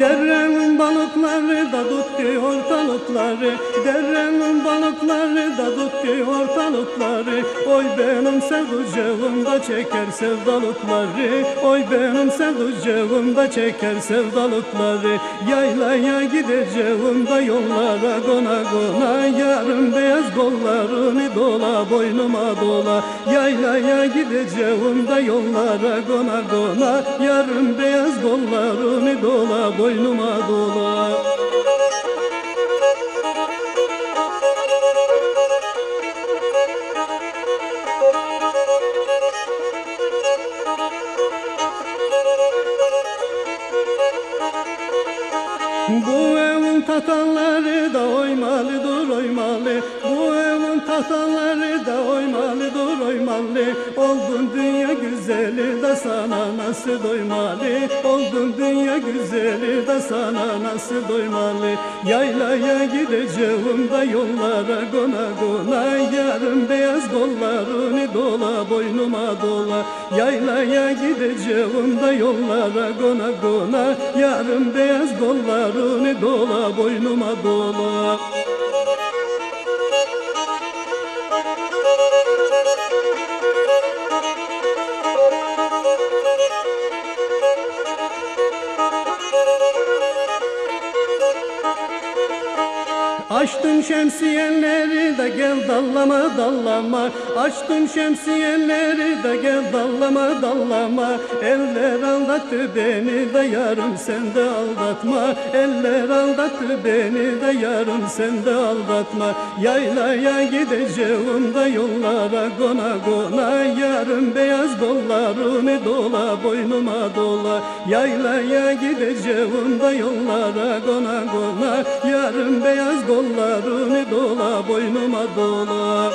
derem Balıkları da tuttu ortalıkları Derenin balıkları da tuttu ortalıkları Oy benim sevducağımda çeker sevdalıkları. Oy benim sevducağımda çeker sevdalıkları. Yaylaya gideceğim da yollara gona gona Yarın beyaz kollarını dola boynuma dola. Yaylaya gideceğim da yollara gona gona Yarın beyaz kollarını dola boynuma dola Bu evin tatanları da oymalıdır oymalı. Bu evin tatanları da oymalıdır oymalı Oldun dünya güzeli de sana nasıl doymalı? Oldun dünya güzeli de sana nasıl doymalı? Yaylaya gideceğim da yollara gona gona. Yarın beyaz kollarını dola boynuma dola. Yaylaya gideceğim da yollara gona gona. Yarın beyaz kollarını dola boynuma dola Açtın şemsiyeleri de gel dallama dallama. Açtın şemsiyeleri de gel dallama dallama Eller aldattı beni de yarım sen de aldatma. Eller aldattı beni de yarım sen de aldatma. Yaylaya gideceğim da yollara gona gona. Yarın beyaz kollarını dola boynuma dola. Yaylaya gideceğim da yollara gona gona. Yarın beyaz kollarını dola boynuma dola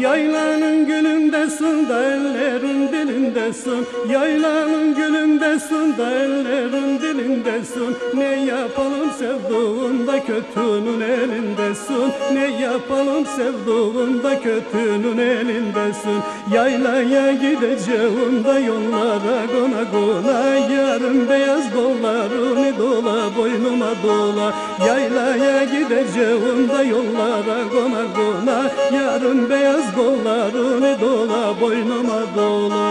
Yaylanın gülündesin da ellerin dilindesin Yaylanın gülündesin da ellerin dilindesin Ne yapalım sevduğunda kötünün elindesin Ne yapalım sevduğunda kötünün elindesin Yaylaya gideceğim da yollara gona gona Yarın beyaz kollarını dola boynuma dola. Yaylaya gideceğim da yollara gona gona Yarın beyaz kollarını dola boynuma dola